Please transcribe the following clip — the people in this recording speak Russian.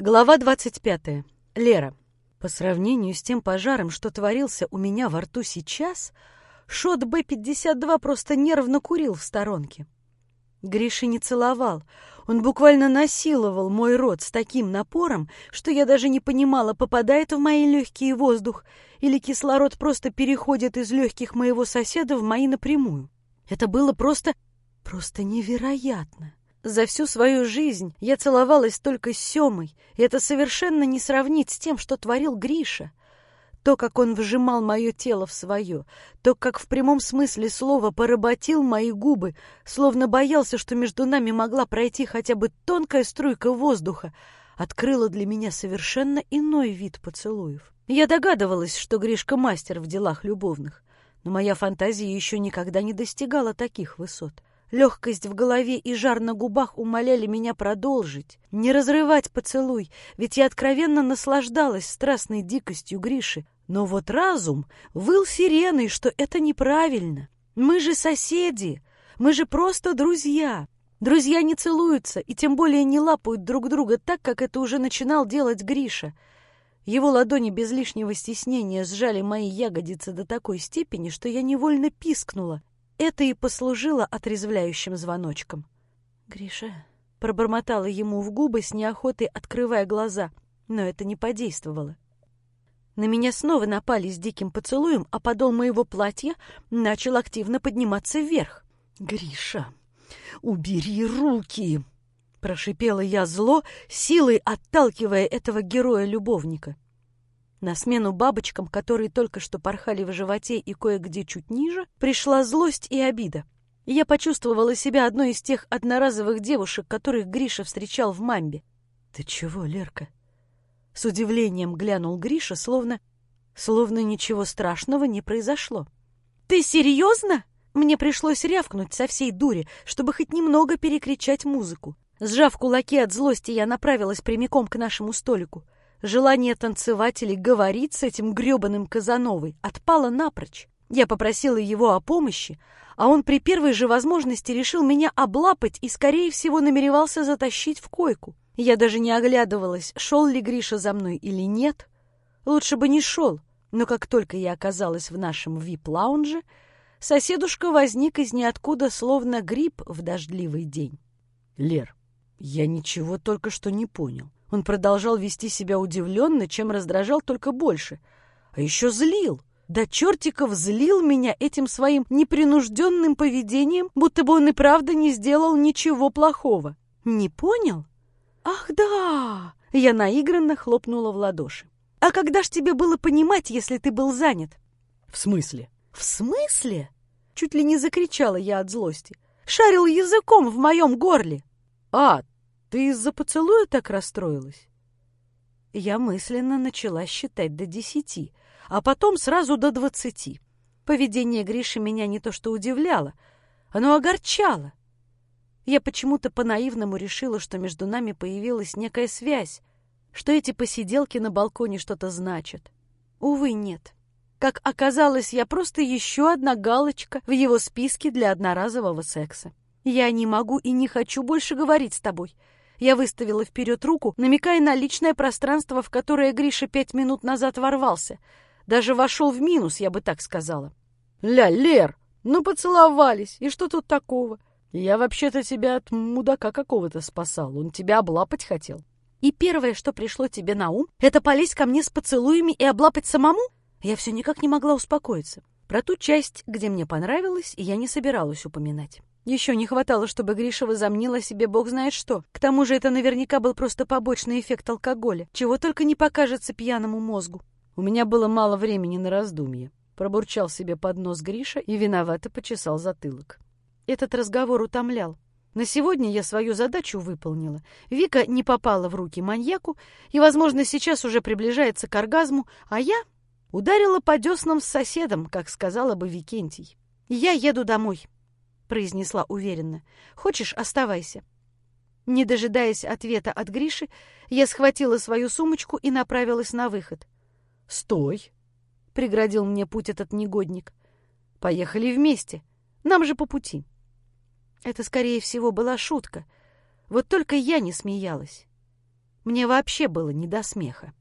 Глава 25. Лера. По сравнению с тем пожаром, что творился у меня во рту сейчас, шот Б-52 просто нервно курил в сторонке. Гриша не целовал. Он буквально насиловал мой рот с таким напором, что я даже не понимала, попадает в мои легкие воздух или кислород просто переходит из легких моего соседа в мои напрямую. Это было просто... просто невероятно. За всю свою жизнь я целовалась только с Семой, и это совершенно не сравнить с тем, что творил Гриша. То, как он вжимал мое тело в свое, то, как в прямом смысле слова поработил мои губы, словно боялся, что между нами могла пройти хотя бы тонкая струйка воздуха, открыло для меня совершенно иной вид поцелуев. Я догадывалась, что Гришка мастер в делах любовных, но моя фантазия еще никогда не достигала таких высот. Легкость в голове и жар на губах умоляли меня продолжить, не разрывать поцелуй, ведь я откровенно наслаждалась страстной дикостью Гриши. Но вот разум выл сиреной, что это неправильно. Мы же соседи, мы же просто друзья. Друзья не целуются и тем более не лапают друг друга так, как это уже начинал делать Гриша. Его ладони без лишнего стеснения сжали мои ягодицы до такой степени, что я невольно пискнула это и послужило отрезвляющим звоночком. «Гриша», — пробормотала ему в губы с неохотой, открывая глаза, но это не подействовало. На меня снова напали с диким поцелуем, а подол моего платья начал активно подниматься вверх. «Гриша, убери руки!» — прошипела я зло, силой отталкивая этого героя-любовника. На смену бабочкам, которые только что порхали в животе и кое-где чуть ниже, пришла злость и обида. Я почувствовала себя одной из тех одноразовых девушек, которых Гриша встречал в мамбе. «Ты чего, Лерка?» С удивлением глянул Гриша, словно... Словно ничего страшного не произошло. «Ты серьезно?» Мне пришлось рявкнуть со всей дури, чтобы хоть немного перекричать музыку. Сжав кулаки от злости, я направилась прямиком к нашему столику. Желание танцевать или говорить с этим грёбаным Казановой отпало напрочь. Я попросила его о помощи, а он при первой же возможности решил меня облапать и, скорее всего, намеревался затащить в койку. Я даже не оглядывалась, шел ли Гриша за мной или нет. Лучше бы не шел, но как только я оказалась в нашем вип-лаунже, соседушка возник из ниоткуда, словно гриб в дождливый день. — Лер, я ничего только что не понял. Он продолжал вести себя удивленно, чем раздражал только больше. А еще злил. Да чертиков злил меня этим своим непринужденным поведением, будто бы он и правда не сделал ничего плохого. Не понял? Ах, да! Я наигранно хлопнула в ладоши. А когда ж тебе было понимать, если ты был занят? В смысле? В смысле? Чуть ли не закричала я от злости. Шарил языком в моем горле. А, ты из-за поцелуя так расстроилась? Я мысленно начала считать до десяти, а потом сразу до двадцати. Поведение Гриши меня не то что удивляло, оно огорчало. Я почему-то по-наивному решила, что между нами появилась некая связь, что эти посиделки на балконе что-то значат. Увы, нет. Как оказалось, я просто еще одна галочка в его списке для одноразового секса. Я не могу и не хочу больше говорить с тобой. Я выставила вперед руку, намекая на личное пространство, в которое Гриша пять минут назад ворвался. Даже вошел в минус, я бы так сказала. «Ля, Лер, ну поцеловались, и что тут такого? Я вообще-то тебя от мудака какого-то спасал, он тебя облапать хотел». «И первое, что пришло тебе на ум, это полезть ко мне с поцелуями и облапать самому?» Я все никак не могла успокоиться. Про ту часть, где мне понравилось, я не собиралась упоминать. Еще не хватало, чтобы Гриша возомнила себе бог знает что. К тому же это наверняка был просто побочный эффект алкоголя, чего только не покажется пьяному мозгу. У меня было мало времени на раздумье. Пробурчал себе под нос Гриша и виновато почесал затылок. Этот разговор утомлял. На сегодня я свою задачу выполнила. Вика не попала в руки маньяку и, возможно, сейчас уже приближается к оргазму, а я ударила по деснам с соседом, как сказала бы Викентий. Я еду домой. — произнесла уверенно. «Хочешь, оставайся». Не дожидаясь ответа от Гриши, я схватила свою сумочку и направилась на выход. «Стой!» — преградил мне путь этот негодник. «Поехали вместе. Нам же по пути». Это, скорее всего, была шутка. Вот только я не смеялась. Мне вообще было не до смеха.